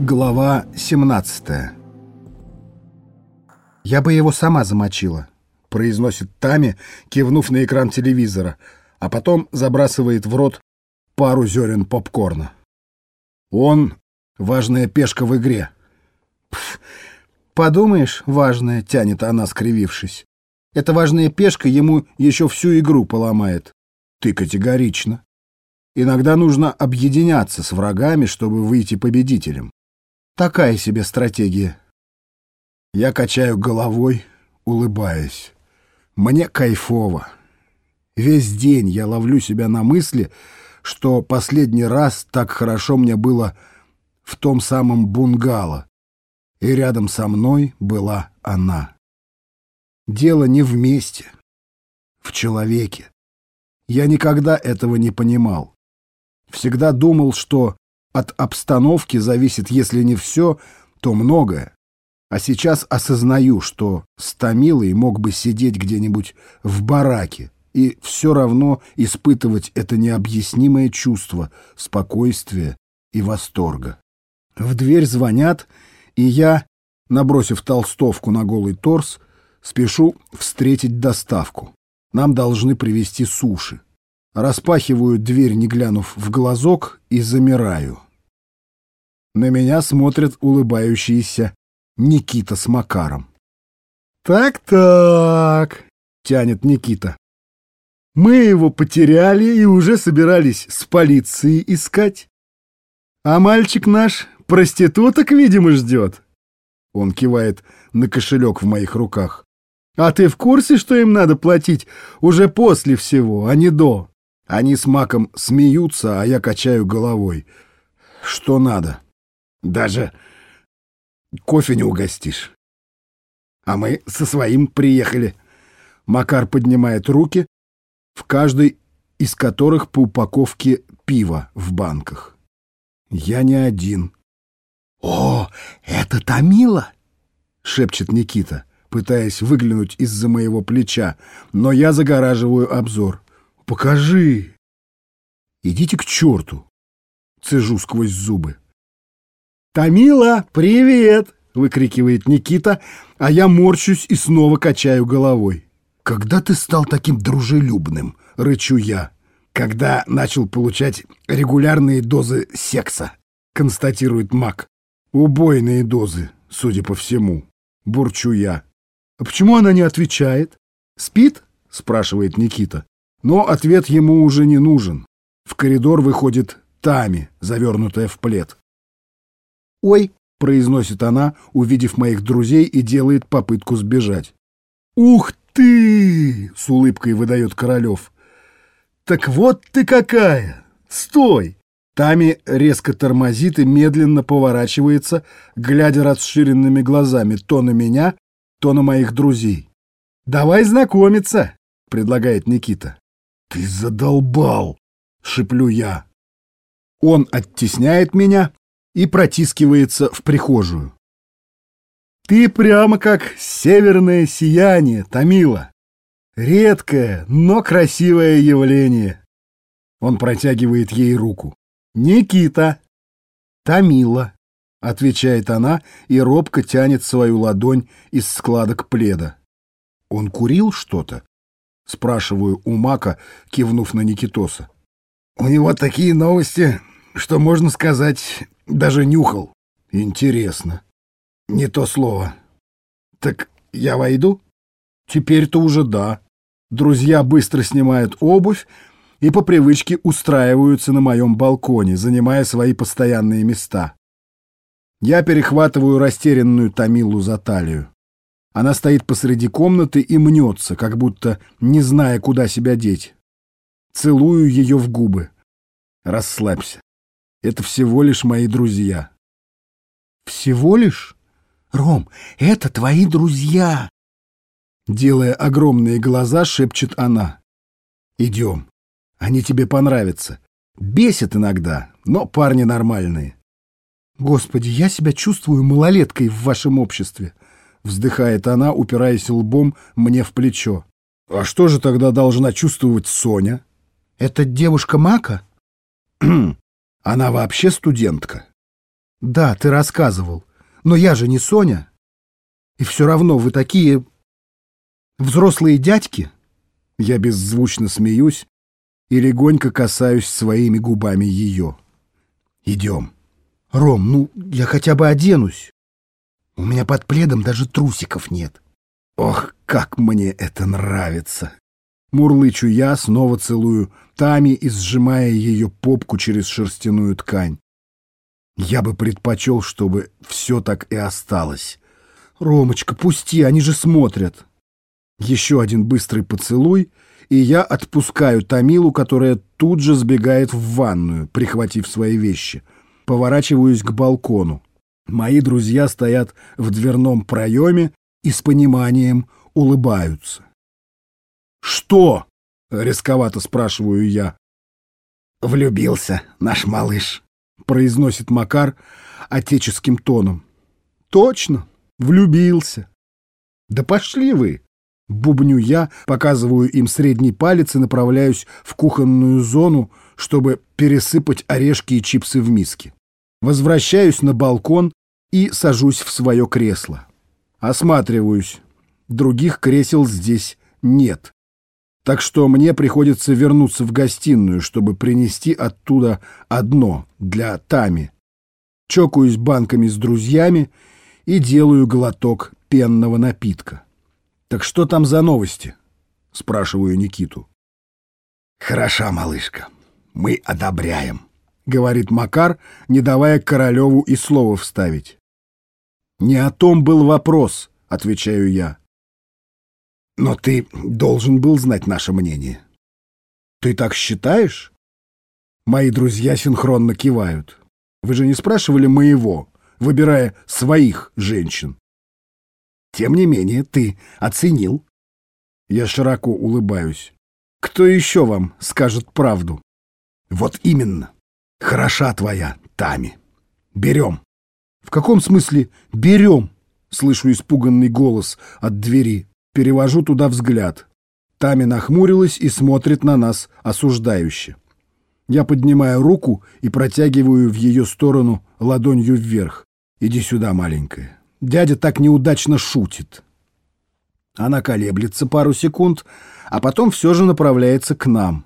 Глава 17 «Я бы его сама замочила», — произносит Тами, кивнув на экран телевизора, а потом забрасывает в рот пару зерен попкорна. Он — важная пешка в игре. Пф, подумаешь, важная, тянет она, скривившись. Эта важная пешка ему еще всю игру поломает. Ты категорично. Иногда нужно объединяться с врагами, чтобы выйти победителем. Такая себе стратегия. Я качаю головой, улыбаясь. Мне кайфово. Весь день я ловлю себя на мысли, что последний раз так хорошо мне было в том самом бунгало, и рядом со мной была она. Дело не в месте, в человеке. Я никогда этого не понимал. Всегда думал, что от обстановки зависит, если не все, то многое. А сейчас осознаю, что с Томилой мог бы сидеть где-нибудь в бараке и все равно испытывать это необъяснимое чувство спокойствия и восторга. В дверь звонят, и я, набросив толстовку на голый торс, спешу встретить доставку. Нам должны привезти суши. Распахиваю дверь, не глянув в глазок, и замираю. На меня смотрят улыбающиеся Никита с Макаром. «Так-так», — тянет Никита. «Мы его потеряли и уже собирались с полицией искать. А мальчик наш проституток, видимо, ждет». Он кивает на кошелек в моих руках. «А ты в курсе, что им надо платить уже после всего, а не до?» Они с Маком смеются, а я качаю головой. Что надо? Даже кофе не угостишь. А мы со своим приехали. Макар поднимает руки, в каждой из которых по упаковке пива в банках. Я не один. «О, это Томила!» — шепчет Никита, пытаясь выглянуть из-за моего плеча, но я загораживаю обзор. «Покажи!» «Идите к черту!» — цежу сквозь зубы. «Томила, привет!» — выкрикивает Никита, а я морщусь и снова качаю головой. «Когда ты стал таким дружелюбным?» — рычу я. «Когда начал получать регулярные дозы секса», — констатирует Мак. «Убойные дозы, судя по всему», — бурчу я. «А почему она не отвечает? Спит?» — спрашивает Никита. Но ответ ему уже не нужен. В коридор выходит Тами, завернутая в плед. «Ой!» — произносит она, увидев моих друзей, и делает попытку сбежать. «Ух ты!» — с улыбкой выдает Королев. «Так вот ты какая! Стой!» Тами резко тормозит и медленно поворачивается, глядя расширенными глазами то на меня, то на моих друзей. «Давай знакомиться!» — предлагает Никита. «Ты задолбал!» — шиплю я. Он оттесняет меня, и протискивается в прихожую. «Ты прямо как северное сияние, Томила. Редкое, но красивое явление». Он протягивает ей руку. «Никита!» «Томила!» — отвечает она и робко тянет свою ладонь из складок пледа. «Он курил что-то?» — спрашиваю у Мака, кивнув на Никитоса. «У него такие новости, что, можно сказать, даже нюхал. Интересно. Не то слово. Так я войду? Теперь-то уже да. Друзья быстро снимают обувь и по привычке устраиваются на моем балконе, занимая свои постоянные места. Я перехватываю растерянную Томилу за талию. Она стоит посреди комнаты и мнется, как будто не зная, куда себя деть. Целую ее в губы. Расслабься. Это всего лишь мои друзья. Всего лишь? Ром, это твои друзья. Делая огромные глаза, шепчет она. Идем. Они тебе понравятся. Бесят иногда, но парни нормальные. Господи, я себя чувствую малолеткой в вашем обществе. Вздыхает она, упираясь лбом мне в плечо. А что же тогда должна чувствовать Соня? Это девушка Мака? Она вообще студентка. Да, ты рассказывал. Но я же не Соня. И все равно вы такие... взрослые дядьки. Я беззвучно смеюсь и легонько касаюсь своими губами ее. Идем. Ром, ну, я хотя бы оденусь. У меня под пледом даже трусиков нет. Ох, как мне это нравится. Мурлычу я, снова целую Тами и сжимая ее попку через шерстяную ткань. Я бы предпочел, чтобы все так и осталось. Ромочка, пусти, они же смотрят. Еще один быстрый поцелуй, и я отпускаю Тамилу, которая тут же сбегает в ванную, прихватив свои вещи. Поворачиваюсь к балкону. Мои друзья стоят в дверном проеме и с пониманием улыбаются. «Что?» — рисковато спрашиваю я. «Влюбился наш малыш», — произносит Макар отеческим тоном. «Точно, влюбился». «Да пошли вы!» Бубню я, показываю им средний палец и направляюсь в кухонную зону, чтобы пересыпать орешки и чипсы в миске. Возвращаюсь на балкон и сажусь в свое кресло. Осматриваюсь. Других кресел здесь нет. Так что мне приходится вернуться в гостиную, чтобы принести оттуда одно для Тами. Чокаюсь банками с друзьями и делаю глоток пенного напитка. «Так что там за новости?» — спрашиваю Никиту. «Хороша, малышка. Мы одобряем», — говорит Макар, не давая Королеву и слова вставить. «Не о том был вопрос», — отвечаю я. Но ты должен был знать наше мнение. Ты так считаешь? Мои друзья синхронно кивают. Вы же не спрашивали моего, выбирая своих женщин. Тем не менее, ты оценил. Я широко улыбаюсь. Кто еще вам скажет правду? Вот именно. Хороша твоя, Тами. Берем. В каком смысле берем? Слышу испуганный голос от двери. Перевожу туда взгляд. Тами нахмурилась и смотрит на нас осуждающе. Я поднимаю руку и протягиваю в ее сторону ладонью вверх. «Иди сюда, маленькая. Дядя так неудачно шутит». Она колеблется пару секунд, а потом все же направляется к нам.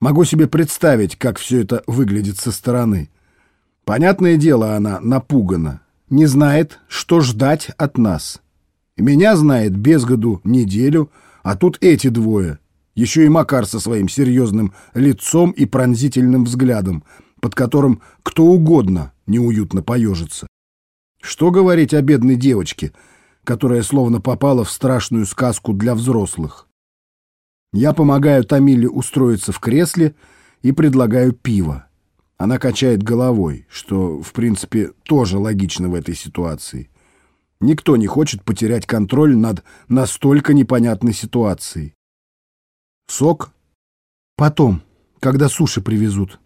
Могу себе представить, как все это выглядит со стороны. Понятное дело, она напугана, не знает, что ждать от нас. Меня знает без году неделю, а тут эти двое. Еще и Макар со своим серьезным лицом и пронзительным взглядом, под которым кто угодно неуютно поежится. Что говорить о бедной девочке, которая словно попала в страшную сказку для взрослых? Я помогаю Тамиле устроиться в кресле и предлагаю пиво. Она качает головой, что, в принципе, тоже логично в этой ситуации. Никто не хочет потерять контроль над настолько непонятной ситуацией. Сок? Потом, когда суши привезут.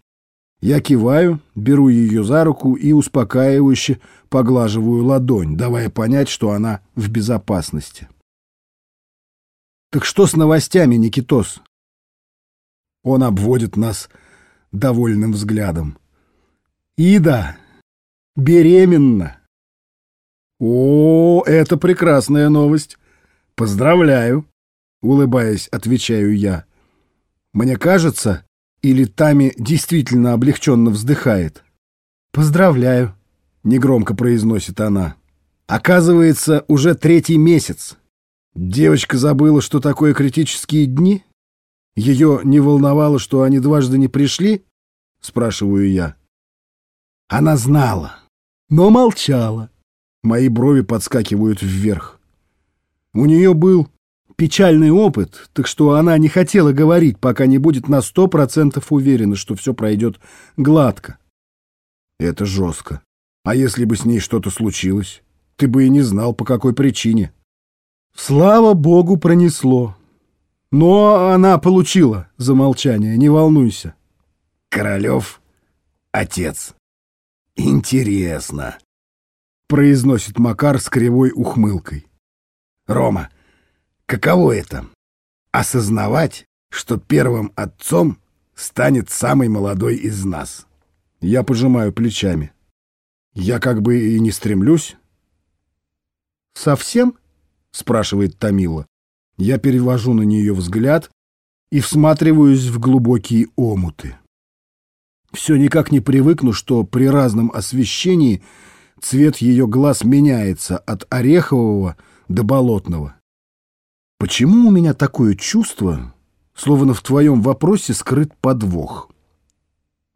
Я киваю, беру ее за руку и успокаивающе поглаживаю ладонь, давая понять, что она в безопасности. «Так что с новостями, Никитос?» Он обводит нас довольным взглядом. «Ида беременна!» «О, это прекрасная новость! Поздравляю!» Улыбаясь, отвечаю я. «Мне кажется, или Тами действительно облегченно вздыхает?» «Поздравляю!» — негромко произносит она. «Оказывается, уже третий месяц. Девочка забыла, что такое критические дни? Ее не волновало, что они дважды не пришли?» — спрашиваю я. Она знала, но молчала. Мои брови подскакивают вверх. У нее был печальный опыт, так что она не хотела говорить, пока не будет на сто процентов уверена, что все пройдет гладко. Это жестко. А если бы с ней что-то случилось? Ты бы и не знал, по какой причине. Слава богу, пронесло. Но она получила замолчание, не волнуйся. Королев — отец. Интересно произносит Макар с кривой ухмылкой. Рома, каково это? Осознавать, что первым отцом станет самый молодой из нас. Я пожимаю плечами. Я как бы и не стремлюсь. «Совсем?» — спрашивает Томила. Я перевожу на нее взгляд и всматриваюсь в глубокие омуты. Все никак не привыкну, что при разном освещении цвет ее глаз меняется от орехового до болотного. Почему у меня такое чувство, словно в твоем вопросе скрыт подвох?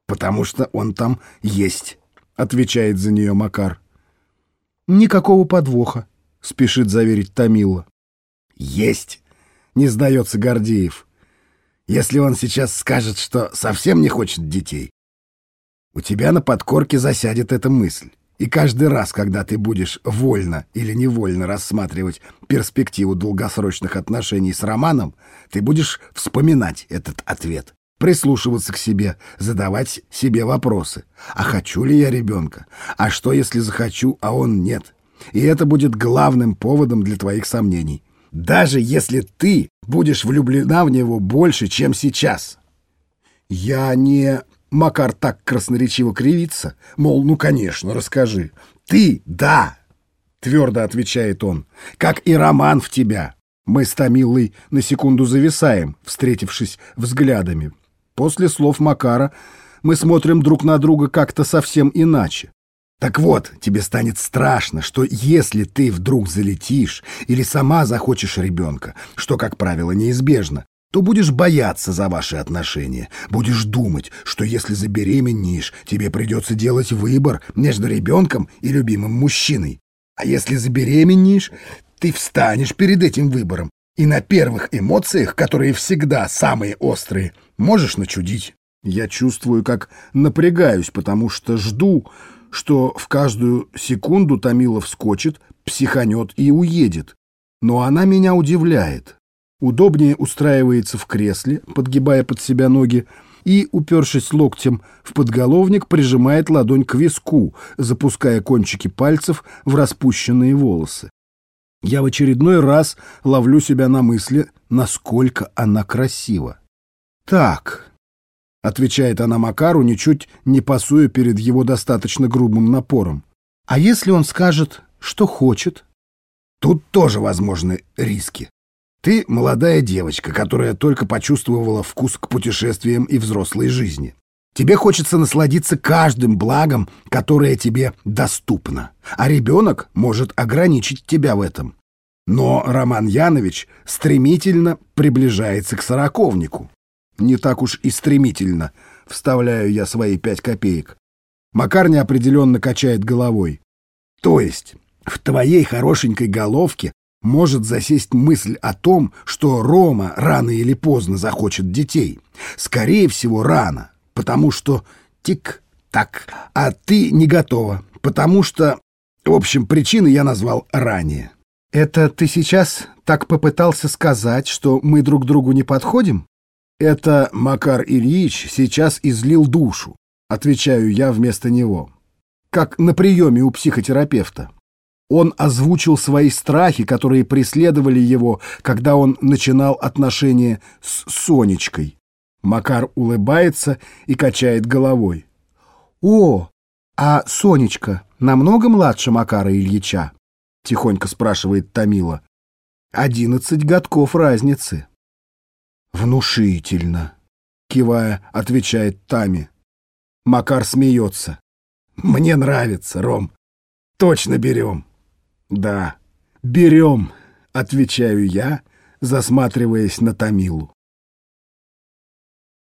Потому что он там есть, отвечает за нее Макар. Никакого подвоха, спешит заверить Томила. Есть, не сдается Гордеев. Если он сейчас скажет, что совсем не хочет детей, у тебя на подкорке засядет эта мысль. И каждый раз, когда ты будешь вольно или невольно рассматривать перспективу долгосрочных отношений с Романом, ты будешь вспоминать этот ответ, прислушиваться к себе, задавать себе вопросы. А хочу ли я ребенка? А что, если захочу, а он нет? И это будет главным поводом для твоих сомнений. Даже если ты будешь влюблена в него больше, чем сейчас. Я не... Макар так красноречиво кривится, мол, ну, конечно, расскажи. Ты — да, твердо отвечает он, как и роман в тебя. Мы с Томилой на секунду зависаем, встретившись взглядами. После слов Макара мы смотрим друг на друга как-то совсем иначе. Так вот, тебе станет страшно, что если ты вдруг залетишь или сама захочешь ребенка, что, как правило, неизбежно, то будешь бояться за ваши отношения, будешь думать, что если забеременеешь, тебе придется делать выбор между ребенком и любимым мужчиной. А если забеременеешь, ты встанешь перед этим выбором, и на первых эмоциях, которые всегда самые острые, можешь начудить. Я чувствую, как напрягаюсь, потому что жду, что в каждую секунду Томила вскочит, психанет и уедет. Но она меня удивляет удобнее устраивается в кресле, подгибая под себя ноги, и, упершись локтем в подголовник, прижимает ладонь к виску, запуская кончики пальцев в распущенные волосы. Я в очередной раз ловлю себя на мысли, насколько она красива. «Так», — отвечает она Макару, ничуть не пасуя перед его достаточно грубым напором. «А если он скажет, что хочет?» Тут тоже возможны риски. Ты молодая девочка, которая только почувствовала вкус к путешествиям и взрослой жизни. Тебе хочется насладиться каждым благом, которое тебе доступно, а ребенок может ограничить тебя в этом. Но Роман Янович стремительно приближается к сороковнику. Не так уж и стремительно, вставляю я свои пять копеек. Макар неопределенно качает головой. То есть в твоей хорошенькой головке может засесть мысль о том, что Рома рано или поздно захочет детей. Скорее всего, рано, потому что тик-так, а ты не готова, потому что... В общем, причины я назвал ранее. Это ты сейчас так попытался сказать, что мы друг другу не подходим? Это Макар Ильич сейчас излил душу, отвечаю я вместо него. Как на приеме у психотерапевта. Он озвучил свои страхи, которые преследовали его, когда он начинал отношения с Сонечкой. Макар улыбается и качает головой. «О, а Сонечка намного младше Макара Ильича?» — тихонько спрашивает Томила. «Одиннадцать годков разницы». «Внушительно», — кивая, отвечает Тами. Макар смеется. «Мне нравится, Ром. Точно берем». «Да, берем», — отвечаю я, засматриваясь на Томилу.